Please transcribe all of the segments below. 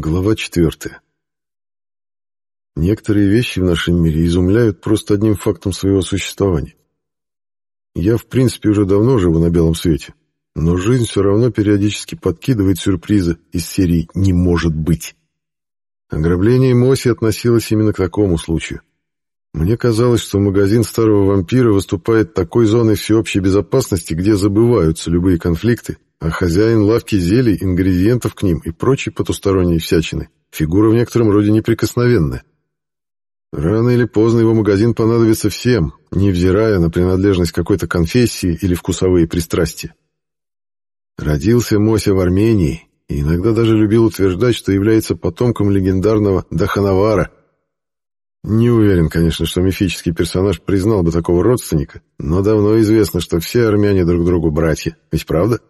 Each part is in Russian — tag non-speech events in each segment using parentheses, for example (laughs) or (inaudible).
Глава четвертая. Некоторые вещи в нашем мире изумляют просто одним фактом своего существования. Я, в принципе, уже давно живу на белом свете, но жизнь все равно периодически подкидывает сюрпризы из серии «не может быть». Ограбление Моси относилось именно к такому случаю. Мне казалось, что магазин старого вампира выступает такой зоной всеобщей безопасности, где забываются любые конфликты, а хозяин лавки зелий, ингредиентов к ним и прочей потусторонней всячины фигура в некотором роде неприкосновенная. Рано или поздно его магазин понадобится всем, невзирая на принадлежность какой-то конфессии или вкусовые пристрастия. Родился Мося в Армении и иногда даже любил утверждать, что является потомком легендарного Даханавара. Не уверен, конечно, что мифический персонаж признал бы такого родственника, но давно известно, что все армяне друг другу братья. Ведь правда?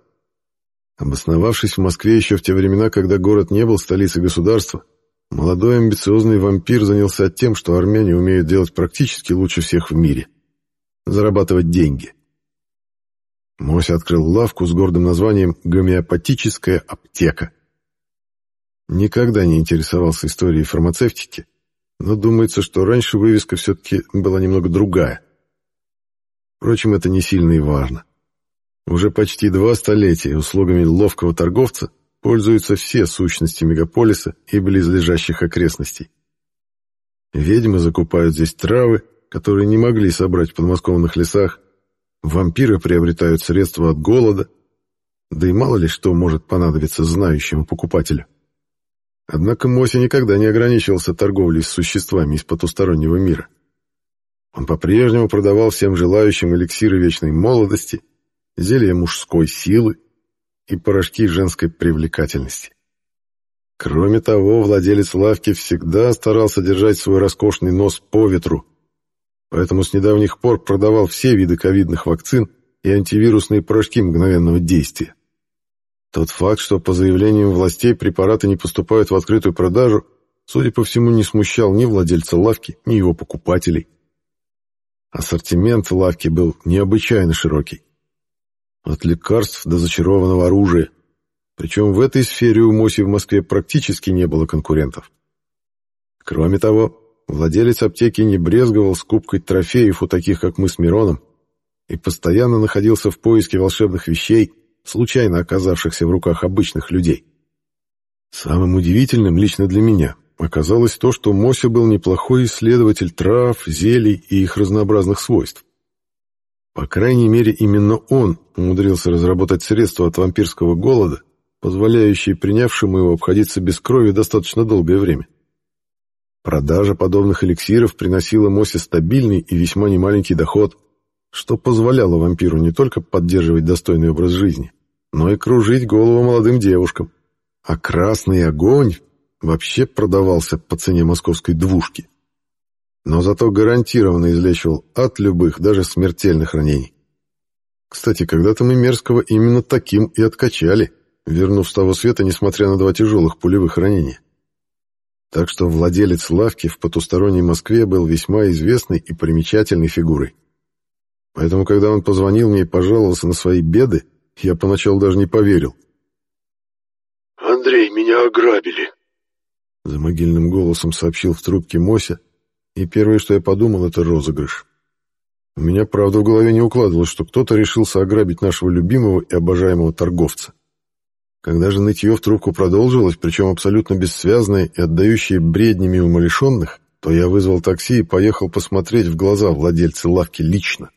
Обосновавшись в Москве еще в те времена, когда город не был столицей государства, молодой амбициозный вампир занялся тем, что армяне умеют делать практически лучше всех в мире — зарабатывать деньги. Мося открыл лавку с гордым названием «Гомеопатическая аптека». Никогда не интересовался историей фармацевтики, но думается, что раньше вывеска все-таки была немного другая. Впрочем, это не сильно и важно. Уже почти два столетия услугами ловкого торговца пользуются все сущности мегаполиса и близлежащих окрестностей. Ведьмы закупают здесь травы, которые не могли собрать в подмосковных лесах, вампиры приобретают средства от голода, да и мало ли что может понадобиться знающему покупателю. Однако Мося никогда не ограничивался торговлей с существами из потустороннего мира. Он по-прежнему продавал всем желающим эликсиры вечной молодости – зелье мужской силы и порошки женской привлекательности. Кроме того, владелец лавки всегда старался держать свой роскошный нос по ветру, поэтому с недавних пор продавал все виды ковидных вакцин и антивирусные порошки мгновенного действия. Тот факт, что по заявлениям властей препараты не поступают в открытую продажу, судя по всему, не смущал ни владельца лавки, ни его покупателей. Ассортимент лавки был необычайно широкий. От лекарств до зачарованного оружия. Причем в этой сфере у Моси в Москве практически не было конкурентов. Кроме того, владелец аптеки не брезговал скупкой трофеев у таких, как мы с Мироном, и постоянно находился в поиске волшебных вещей, случайно оказавшихся в руках обычных людей. Самым удивительным лично для меня оказалось то, что Мося был неплохой исследователь трав, зелий и их разнообразных свойств. По крайней мере, именно он умудрился разработать средства от вампирского голода, позволяющие принявшему его обходиться без крови достаточно долгое время. Продажа подобных эликсиров приносила Мосе стабильный и весьма немаленький доход, что позволяло вампиру не только поддерживать достойный образ жизни, но и кружить голову молодым девушкам. А красный огонь вообще продавался по цене московской двушки но зато гарантированно излечивал от любых, даже смертельных ранений. Кстати, когда-то мы Мерзкого именно таким и откачали, вернув с того света, несмотря на два тяжелых пулевых ранения. Так что владелец лавки в потусторонней Москве был весьма известной и примечательной фигурой. Поэтому, когда он позвонил мне и пожаловался на свои беды, я поначалу даже не поверил. «Андрей, меня ограбили», — за могильным голосом сообщил в трубке Мося, и первое, что я подумал, это розыгрыш. У меня, правда, в голове не укладывалось, что кто-то решился ограбить нашего любимого и обожаемого торговца. Когда же нытье в трубку продолжилось, причем абсолютно бессвязное и отдающее бреднями умалишенных, то я вызвал такси и поехал посмотреть в глаза владельца лавки лично.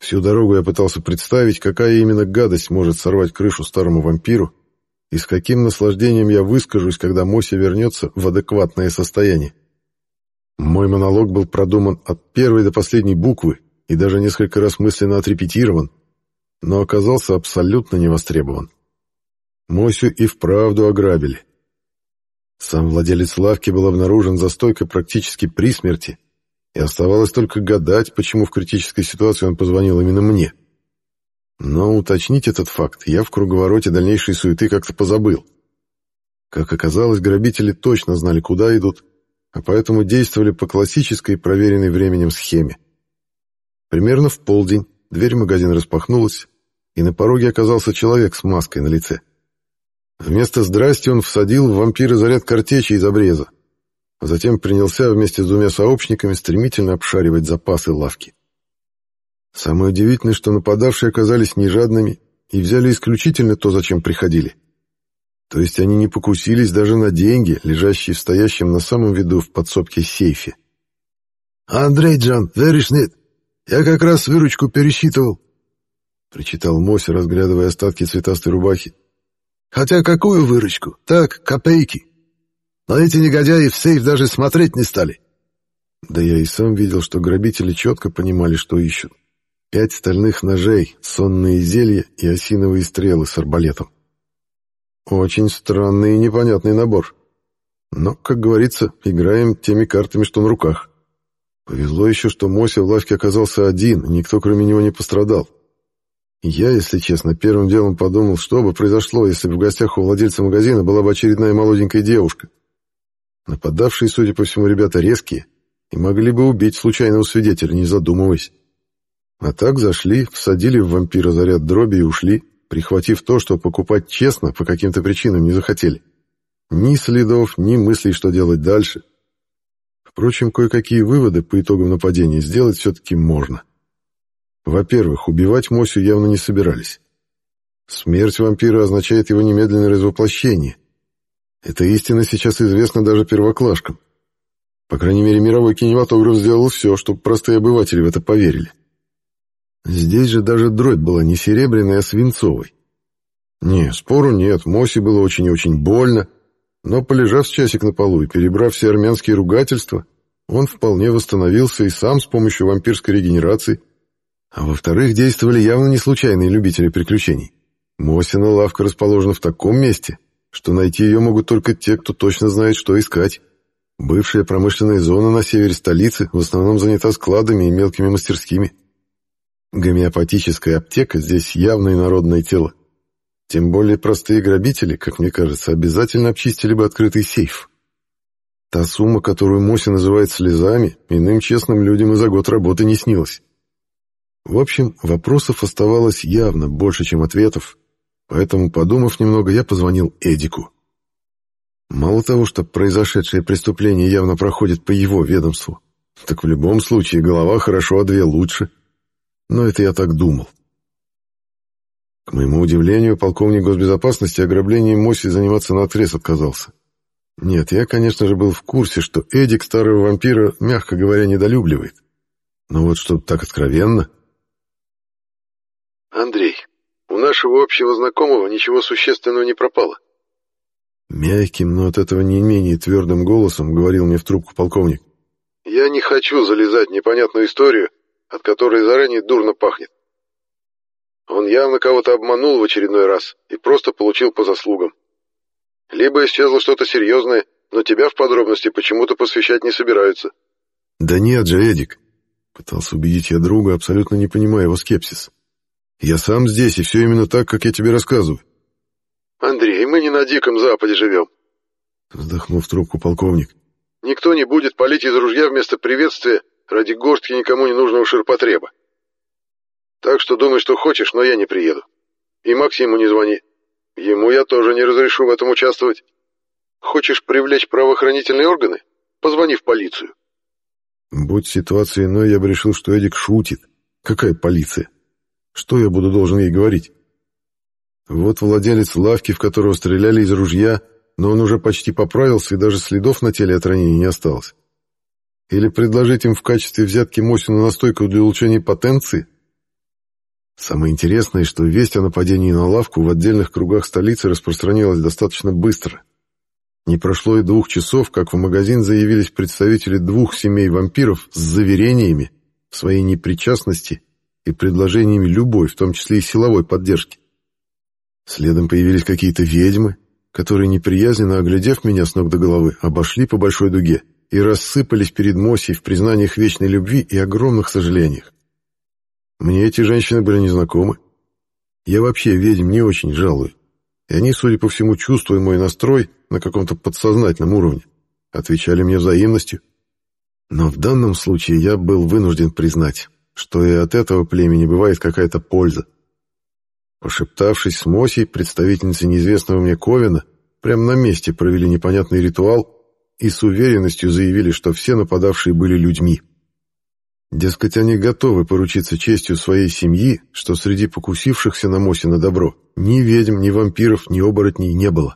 Всю дорогу я пытался представить, какая именно гадость может сорвать крышу старому вампиру, и с каким наслаждением я выскажусь, когда Мося вернется в адекватное состояние. Мой монолог был продуман от первой до последней буквы и даже несколько раз мысленно отрепетирован, но оказался абсолютно невостребован. Мосю и вправду ограбили. Сам владелец лавки был обнаружен за стойкой практически при смерти, и оставалось только гадать, почему в критической ситуации он позвонил именно мне. Но уточнить этот факт я в круговороте дальнейшей суеты как-то позабыл. Как оказалось, грабители точно знали, куда идут, а поэтому действовали по классической, проверенной временем схеме. Примерно в полдень дверь магазина распахнулась, и на пороге оказался человек с маской на лице. Вместо «здрасти» он всадил в вампира заряд картечи из обреза, а затем принялся вместе с двумя сообщниками стремительно обшаривать запасы лавки. Самое удивительное, что нападавшие оказались нежадными и взяли исключительно то, зачем приходили. То есть они не покусились даже на деньги, лежащие в стоящем на самом виду в подсобке сейфе. «Андрей Джан, веришь, нет? Я как раз выручку пересчитывал», — причитал Мося, разглядывая остатки цветастой рубахи. «Хотя какую выручку? Так, копейки. Но эти негодяи в сейф даже смотреть не стали». Да я и сам видел, что грабители четко понимали, что ищут. Пять стальных ножей, сонные зелья и осиновые стрелы с арбалетом. Очень странный и непонятный набор. Но, как говорится, играем теми картами, что на руках. Повезло еще, что Мося в лавке оказался один, никто кроме него не пострадал. Я, если честно, первым делом подумал, что бы произошло, если бы в гостях у владельца магазина была бы очередная молоденькая девушка. Нападавшие, судя по всему, ребята резкие и могли бы убить случайного свидетеля, не задумываясь. А так зашли, всадили в вампира заряд дроби и ушли, прихватив то, что покупать честно по каким-то причинам не захотели. Ни следов, ни мыслей, что делать дальше. Впрочем, кое-какие выводы по итогам нападения сделать все-таки можно. Во-первых, убивать Мосю явно не собирались. Смерть вампира означает его немедленное развоплощение. Эта истина сейчас известна даже первоклашкам. По крайней мере, мировой кинематограф сделал все, чтобы простые обыватели в это поверили. Здесь же даже дробь была не серебряной, а свинцовой. Не, спору нет, Мосе было очень и очень больно, но, полежав с часик на полу и перебрав все армянские ругательства, он вполне восстановился и сам с помощью вампирской регенерации. А во-вторых, действовали явно не случайные любители приключений. Мосина лавка расположена в таком месте, что найти ее могут только те, кто точно знает, что искать. Бывшая промышленная зона на севере столицы в основном занята складами и мелкими мастерскими. Гомеопатическая аптека здесь явное народное тело. Тем более простые грабители, как мне кажется, обязательно обчистили бы открытый сейф. Та сумма, которую Моси называет слезами, иным честным людям и за год работы не снилась. В общем, вопросов оставалось явно больше, чем ответов, поэтому, подумав немного, я позвонил Эдику. Мало того, что произошедшее преступление явно проходит по его ведомству, так в любом случае голова хорошо, а две лучше — но это я так думал. К моему удивлению, полковник госбезопасности ограблением Моси заниматься наотрез отказался. Нет, я, конечно же, был в курсе, что Эдик старого вампира, мягко говоря, недолюбливает. Но вот что так откровенно... «Андрей, у нашего общего знакомого ничего существенного не пропало». Мягким, но от этого не менее твердым голосом говорил мне в трубку полковник. «Я не хочу залезать в непонятную историю, от которой заранее дурно пахнет. Он явно кого-то обманул в очередной раз и просто получил по заслугам. Либо исчезло что-то серьезное, но тебя в подробности почему-то посвящать не собираются. «Да нет же, Эдик!» — пытался убедить я друга, абсолютно не понимая его скепсис. «Я сам здесь, и все именно так, как я тебе рассказываю». «Андрей, мы не на Диком Западе живем», — вздохнул в трубку полковник. «Никто не будет палить из ружья вместо приветствия ради горстки никому не нужного ширпотреба. Так что думай, что хочешь, но я не приеду. И Максиму не звони. Ему я тоже не разрешу в этом участвовать. Хочешь привлечь правоохранительные органы? Позвони в полицию. Будь ситуация иной, я бы решил, что Эдик шутит. Какая полиция? Что я буду должен ей говорить? Вот владелец лавки, в которого стреляли из ружья, но он уже почти поправился, и даже следов на теле от ранения не осталось. Или предложить им в качестве взятки Мосину настойку для улучшения потенции? Самое интересное, что весть о нападении на лавку в отдельных кругах столицы распространилась достаточно быстро. Не прошло и двух часов, как в магазин заявились представители двух семей вампиров с заверениями в своей непричастности и предложениями любой, в том числе и силовой поддержки. Следом появились какие-то ведьмы, которые, неприязненно оглядев меня с ног до головы, обошли по большой дуге и рассыпались перед Мосей в признаниях вечной любви и огромных сожалениях. Мне эти женщины были незнакомы. Я вообще ведьм не очень жалую. И они, судя по всему, чувствуя мой настрой на каком-то подсознательном уровне, отвечали мне взаимностью. Но в данном случае я был вынужден признать, что и от этого племени бывает какая-то польза. Пошептавшись с Мосей, представительницей неизвестного мне Ковина, прямо на месте провели непонятный ритуал и с уверенностью заявили, что все нападавшие были людьми. Дескать, они готовы поручиться честью своей семьи, что среди покусившихся на Мосе на добро ни ведьм, ни вампиров, ни оборотней не было.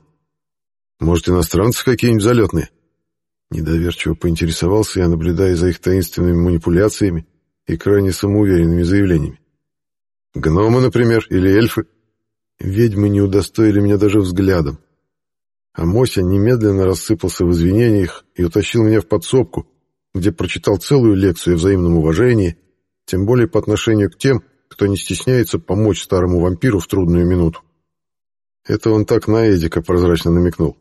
Может, иностранцы какие-нибудь залетные? Недоверчиво поинтересовался я, наблюдая за их таинственными манипуляциями и крайне самоуверенными заявлениями. Гномы, например, или эльфы? Ведьмы не удостоили меня даже взглядом. А Мося немедленно рассыпался в извинениях и утащил меня в подсобку, где прочитал целую лекцию о взаимном уважении, тем более по отношению к тем, кто не стесняется помочь старому вампиру в трудную минуту. Это он так на Эдика прозрачно намекнул.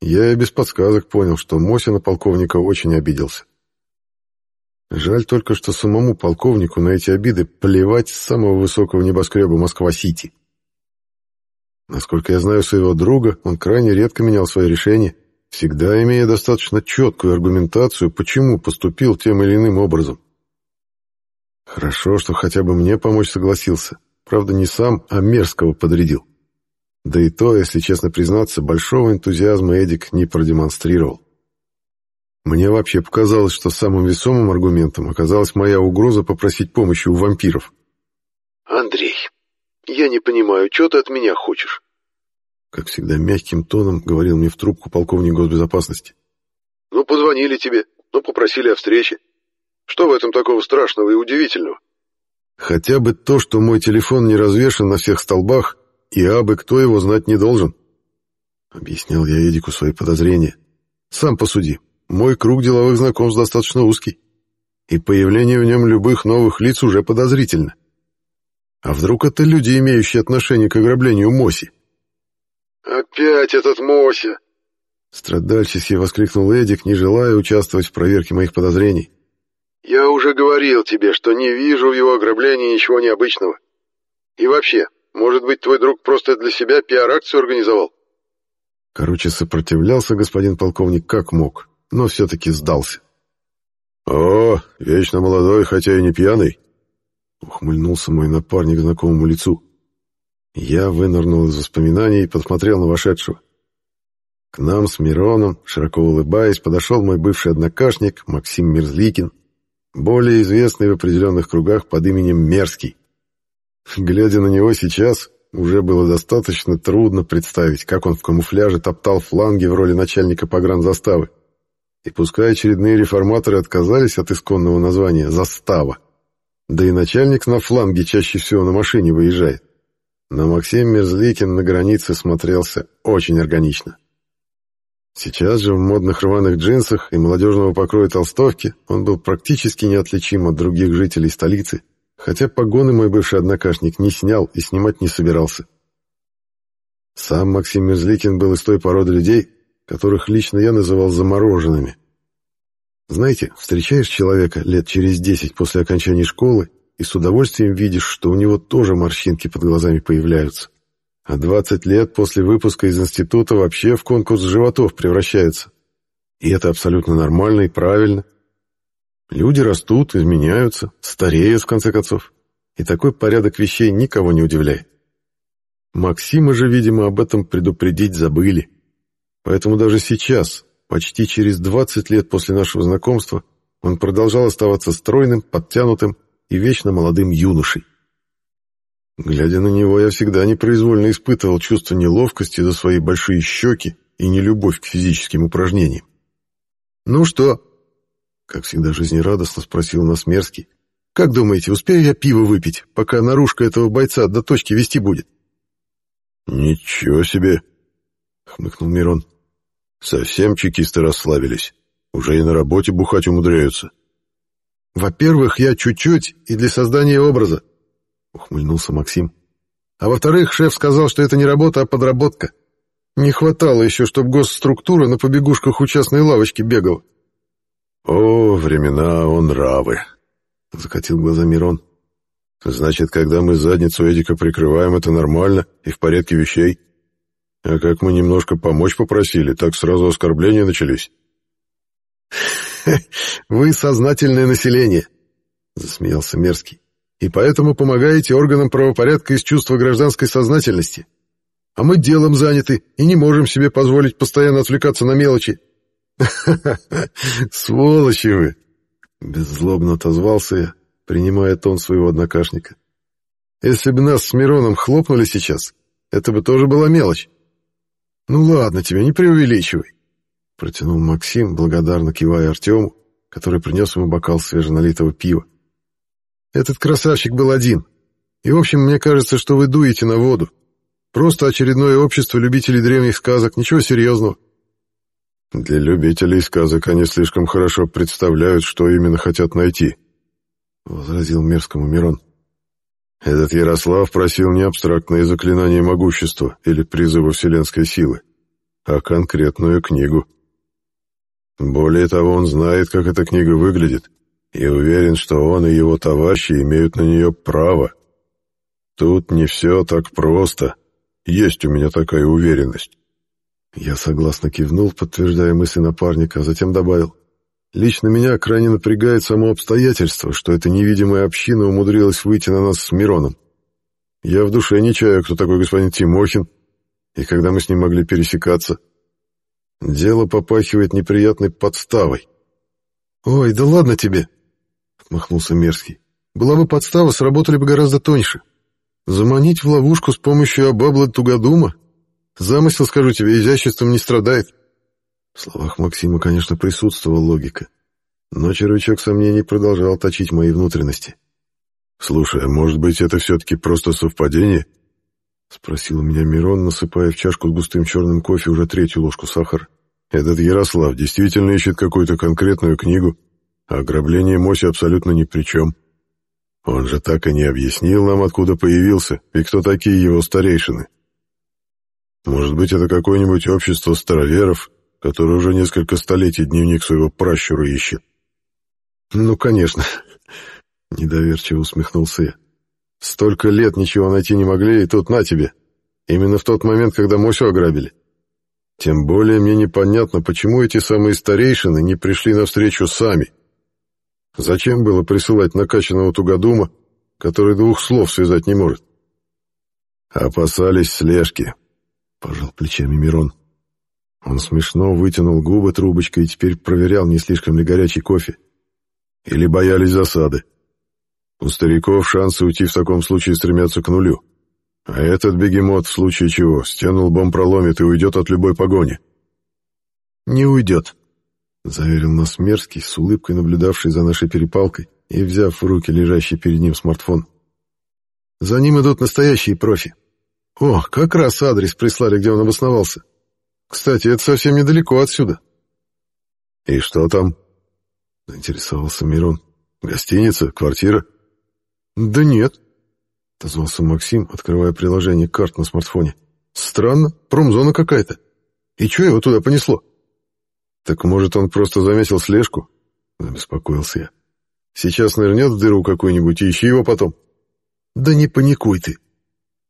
Я и без подсказок понял, что Мося на полковника очень обиделся. Жаль только, что самому полковнику на эти обиды плевать с самого высокого небоскреба Москва-Сити. Насколько я знаю своего друга, он крайне редко менял свои решения, всегда имея достаточно четкую аргументацию, почему поступил тем или иным образом. Хорошо, что хотя бы мне помочь согласился. Правда, не сам, а мерзкого подрядил. Да и то, если честно признаться, большого энтузиазма Эдик не продемонстрировал. Мне вообще показалось, что самым весомым аргументом оказалась моя угроза попросить помощи у вампиров. «Андрей, я не понимаю, что ты от меня хочешь?» Как всегда, мягким тоном говорил мне в трубку полковник госбезопасности. «Ну, позвонили тебе, ну, попросили о встрече. Что в этом такого страшного и удивительного?» «Хотя бы то, что мой телефон не развешен на всех столбах, и абы кто его знать не должен. Объяснял я Эдику свои подозрения. Сам посуди, мой круг деловых знакомств достаточно узкий, и появление в нем любых новых лиц уже подозрительно. А вдруг это люди, имеющие отношение к ограблению Моси? «Опять этот Мося!» Страдальчески воскликнул Эдик, не желая участвовать в проверке моих подозрений. «Я уже говорил тебе, что не вижу в его ограблении ничего необычного. И вообще, может быть, твой друг просто для себя пиар-акцию организовал?» Короче, сопротивлялся господин полковник как мог, но все-таки сдался. «О, вечно молодой, хотя и не пьяный!» Ухмыльнулся мой напарник знакомому лицу. Я вынырнул из воспоминаний и посмотрел на вошедшего. К нам с Мироном, широко улыбаясь, подошел мой бывший однокашник Максим Мерзликин, более известный в определенных кругах под именем Мерзкий. Глядя на него сейчас, уже было достаточно трудно представить, как он в камуфляже топтал фланги в роли начальника погранзаставы. И пускай очередные реформаторы отказались от исконного названия «застава», да и начальник на фланге чаще всего на машине выезжает, но Максим Мерзликин на границе смотрелся очень органично. Сейчас же в модных рваных джинсах и молодежного покроя толстовки он был практически неотличим от других жителей столицы, хотя погоны мой бывший однокашник не снял и снимать не собирался. Сам Максим Мерзликин был из той породы людей, которых лично я называл замороженными. Знаете, встречаешь человека лет через десять после окончания школы и с удовольствием видишь, что у него тоже морщинки под глазами появляются. А 20 лет после выпуска из института вообще в конкурс животов превращается. И это абсолютно нормально и правильно. Люди растут, изменяются, стареют, в конце концов. И такой порядок вещей никого не удивляет. Максима же, видимо, об этом предупредить забыли. Поэтому даже сейчас, почти через 20 лет после нашего знакомства, он продолжал оставаться стройным, подтянутым и вечно молодым юношей. Глядя на него, я всегда непроизвольно испытывал чувство неловкости за свои большие щеки и нелюбовь к физическим упражнениям. «Ну что, как всегда жизнерадостно спросил нас Мерзкий. «Как думаете, успею я пиво выпить, пока наружка этого бойца до точки вести будет?» «Ничего себе!» — хмыкнул Мирон. «Совсем чекисты расслабились. Уже и на работе бухать умудряются». «Во-первых, я чуть-чуть и для создания образа», — ухмыльнулся Максим. «А во-вторых, шеф сказал, что это не работа, а подработка. Не хватало еще, чтобы госструктура на побегушках у частной лавочки бегала. «О, времена он нравы!» — закатил глаза Мирон. «Значит, когда мы задницу Эдика прикрываем, это нормально и в порядке вещей. А как мы немножко помочь попросили, так сразу оскорбления начались». (laughs) «Вы сознательное население», — засмеялся Мерзкий. и поэтому помогаете органам правопорядка из чувства гражданской сознательности. А мы делом заняты и не можем себе позволить постоянно отвлекаться на мелочи. (laughs) Сволочи вы! Беззлобно отозвался я, принимая тон своего однокашника. Если бы нас с Мироном хлопнули сейчас, это бы тоже была мелочь. Ну ладно тебе, не преувеличивай. Протянул Максим, благодарно кивая Артему, который принес ему бокал свеженалитого пива. Этот красавчик был один. И, в общем, мне кажется, что вы дуете на воду. Просто очередное общество любителей древних сказок, ничего серьезного. Для любителей сказок они слишком хорошо представляют, что именно хотят найти, — возразил мерзкому Мирон. Этот Ярослав просил не абстрактные заклинания могущества или призывы вселенской силы, а конкретную книгу. Более того, он знает, как эта книга выглядит, и уверен, что он и его товарищи имеют на нее право. Тут не все так просто. Есть у меня такая уверенность. Я согласно кивнул, подтверждая мысли напарника, а затем добавил. Лично меня крайне напрягает само обстоятельство, что эта невидимая община умудрилась выйти на нас с Мироном. Я в душе не чаю, кто такой господин Тимохин, и когда мы с ним могли пересекаться. Дело попахивает неприятной подставой. «Ой, да ладно тебе!» — отмахнулся Мерзкий. «Была бы подстава, сработали бы гораздо тоньше. Заманить в ловушку с помощью обабла тугодума? Замысел, скажу тебе, изяществом не страдает». В словах Максима, конечно, присутствовала логика, но червячок сомнений продолжал точить мои внутренности. «Слушай, а может быть, это все-таки просто совпадение?» — спросил меня Мирон, насыпая в чашку с густым черным кофе уже третью ложку сахара. «Этот Ярослав действительно ищет какую-то конкретную книгу, а ограбление Моси абсолютно ни при чем. Он же так и не объяснил нам, откуда появился и кто такие его старейшины. Может быть, это какое-нибудь общество староверов, который уже несколько столетий дневник своего пращура ищет. «Ну, конечно», (laughs) — недоверчиво усмехнулся я. «Столько лет ничего найти не могли, и тут на тебе. Именно в тот момент, когда Мосю ограбили. Тем более мне непонятно, почему эти самые старейшины не пришли навстречу сами. Зачем было присылать накачанного тугодума, который двух слов связать не может?» «Опасались слежки», — пожал плечами Мирон. Он смешно вытянул губы трубочкой и теперь проверял, не слишком ли горячий кофе. Или боялись засады. У стариков шансы уйти в таком случае стремятся к нулю. А этот бегемот, в случае чего, стену лбом проломит и уйдет от любой погони. «Не уйдет», — заверил нас Мерзкий, с улыбкой наблюдавший за нашей перепалкой и взяв в руки лежащий перед ним смартфон. «За ним идут настоящие профи. О, как раз адрес прислали, где он обосновался. Кстати, это совсем недалеко отсюда. И что там? Заинтересовался Мирон. Гостиница, квартира? Да нет, отозвался Максим, открывая приложение карт на смартфоне. Странно, промзона какая-то. И что его туда понесло? Так может, он просто заметил слежку? Забеспокоился я. Сейчас нырнет в дыру какую-нибудь ищи его потом. Да не паникуй ты,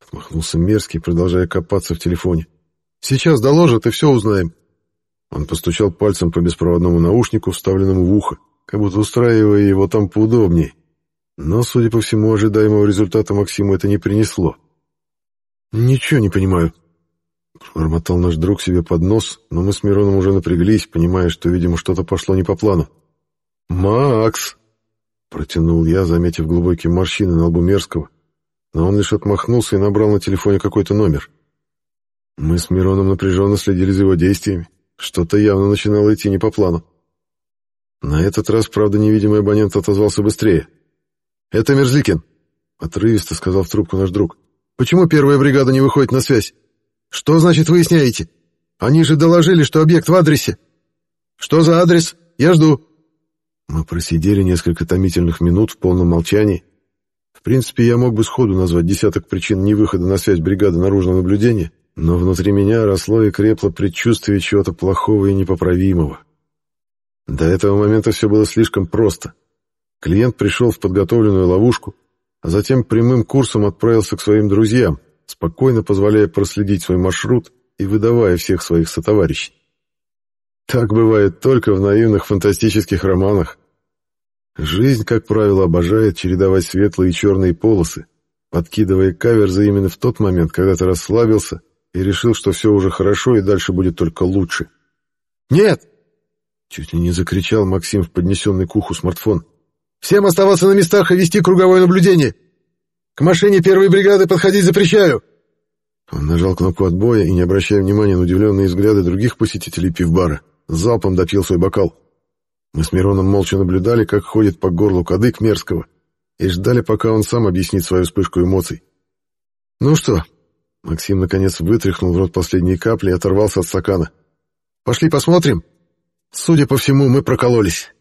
отмахнулся Мерзкий, продолжая копаться в телефоне. Сейчас доложат, и все узнаем. Он постучал пальцем по беспроводному наушнику, вставленному в ухо, как будто устраивая его там поудобнее. Но, судя по всему, ожидаемого результата Максиму это не принесло. «Ничего не понимаю», — бормотал наш друг себе под нос, но мы с Мироном уже напряглись, понимая, что, видимо, что-то пошло не по плану. «Макс!» — протянул я, заметив глубокие морщины на лбу Мерзкого, но он лишь отмахнулся и набрал на телефоне какой-то номер. Мы с Мироном напряженно следили за его действиями. Что-то явно начинало идти не по плану. На этот раз, правда, невидимый абонент отозвался быстрее. «Это Мерзликин», — отрывисто сказал в трубку наш друг. «Почему первая бригада не выходит на связь? Что значит выясняете? Они же доложили, что объект в адресе. Что за адрес? Я жду». Мы просидели несколько томительных минут в полном молчании. В принципе, я мог бы сходу назвать десяток причин невыхода на связь бригады наружного наблюдения, но внутри меня росло и крепло предчувствие чего-то плохого и непоправимого. До этого момента все было слишком просто. Клиент пришел в подготовленную ловушку, а затем прямым курсом отправился к своим друзьям, спокойно позволяя проследить свой маршрут и выдавая всех своих сотоварищей. Так бывает только в наивных фантастических романах. Жизнь, как правило, обожает чередовать светлые и черные полосы, подкидывая каверзы именно в тот момент, когда ты расслабился и решил, что все уже хорошо и дальше будет только лучше. «Нет!» — чуть ли не закричал Максим в поднесенный к уху смартфон. «Всем оставаться на местах и вести круговое наблюдение! К машине первой бригады подходить запрещаю!» Он нажал кнопку отбоя и, не обращая внимания на удивленные взгляды других посетителей пивбара, залпом допил свой бокал. Мы с Мироном молча наблюдали, как ходит по горлу кадык мерзкого, и ждали, пока он сам объяснит свою вспышку эмоций. «Ну что?» Максим, наконец, вытряхнул в рот последние капли и оторвался от стакана. «Пошли посмотрим. Судя по всему, мы прокололись».